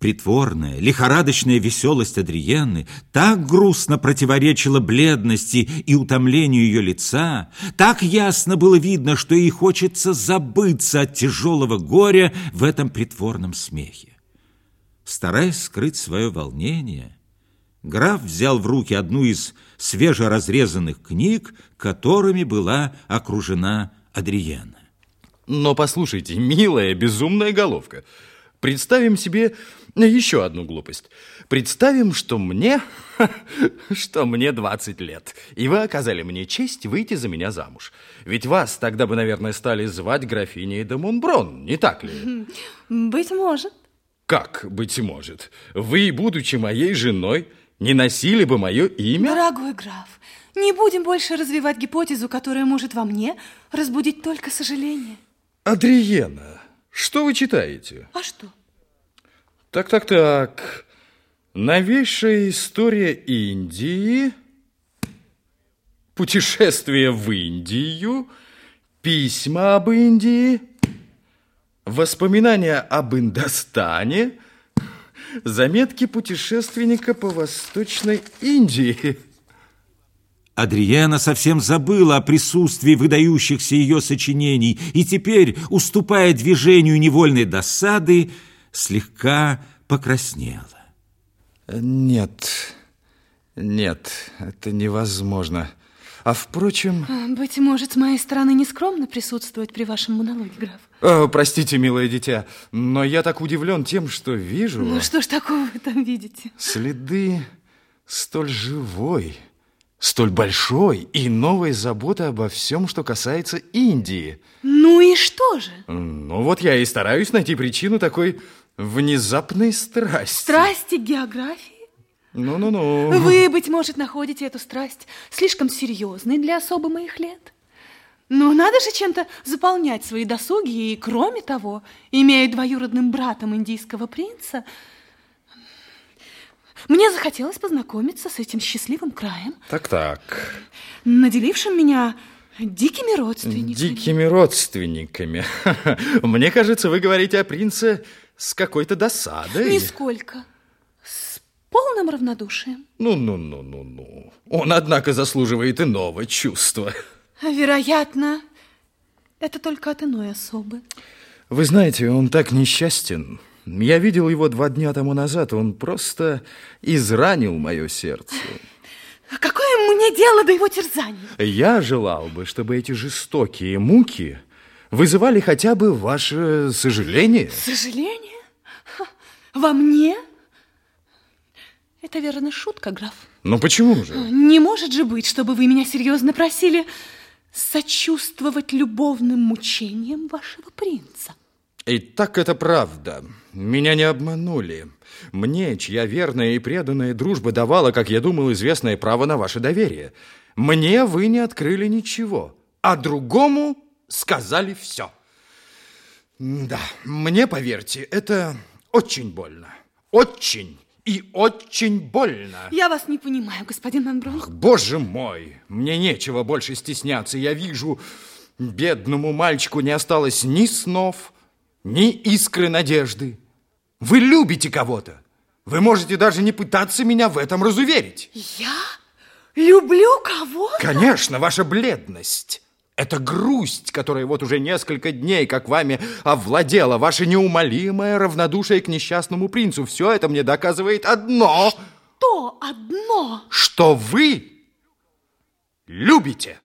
Притворная, лихорадочная веселость Адриенны так грустно противоречила бледности и утомлению ее лица, так ясно было видно, что ей хочется забыться от тяжелого горя в этом притворном смехе. Стараясь скрыть свое волнение, граф взял в руки одну из свежеразрезанных книг, которыми была окружена Адриена. Но послушайте, милая безумная головка, представим себе еще одну глупость. Представим, что мне, что мне 20 лет, и вы оказали мне честь выйти за меня замуж. Ведь вас тогда бы, наверное, стали звать графиней де Монброн, не так ли? Быть может. Как быть может? Вы, будучи моей женой, не носили бы мое имя? Дорогой граф, не будем больше развивать гипотезу, которая может во мне разбудить только сожаление. Адриена, что вы читаете? А что? Так, так, так. Новейшая история Индии, путешествие в Индию, письма об Индии, воспоминания об Индостане, заметки путешественника по Восточной Индии. Адриена совсем забыла о присутствии выдающихся ее сочинений и теперь, уступая движению невольной досады, слегка покраснела. Нет, нет, это невозможно. А впрочем... А, быть может, с моей стороны нескромно присутствовать при вашем монологе, граф. О, простите, милое дитя, но я так удивлен тем, что вижу... Ну что ж такого вы там видите? Следы столь живой, столь большой и новой заботы обо всем, что касается Индии. Ну и что же? Ну вот я и стараюсь найти причину такой внезапной страсти. Страсти географии? Ну-ну-ну. Вы, быть может, находите эту страсть слишком серьезной для особо моих лет. Но надо же чем-то заполнять свои досуги, и, кроме того, имея двоюродным братом индийского принца, мне захотелось познакомиться с этим счастливым краем. Так-так. Наделившим меня дикими родственниками. Дикими родственниками. Мне кажется, вы говорите о принце с какой-то досадой. Нисколько. С полным равнодушием. Ну-ну-ну-ну-ну. Он, однако, заслуживает иного чувства. Вероятно, это только от иной особы. Вы знаете, он так несчастен. Я видел его два дня тому назад. Он просто изранил мое сердце. Какое мне дело до его терзаний? Я желал бы, чтобы эти жестокие муки вызывали хотя бы ваше сожаление. Сожаление? Во мне? Это, верно, шутка, граф. Но почему же? Не может же быть, чтобы вы меня серьезно просили сочувствовать любовным мучениям вашего принца. И так это правда. Меня не обманули. Мне, чья верная и преданная дружба давала, как я думал, известное право на ваше доверие. Мне вы не открыли ничего, а другому сказали все. Да, мне, поверьте, это очень больно. Очень и очень больно. Я вас не понимаю, господин Монброн. Ах, боже мой, мне нечего больше стесняться. Я вижу, бедному мальчику не осталось ни снов, ни искры надежды. Вы любите кого-то. Вы можете даже не пытаться меня в этом разуверить. Я люблю кого-то? Конечно, ваша бледность. Это грусть, которая вот уже несколько дней, как вами овладела, ваше неумолимое равнодушие к несчастному принцу. Все это мне доказывает одно. Что одно? Что вы любите.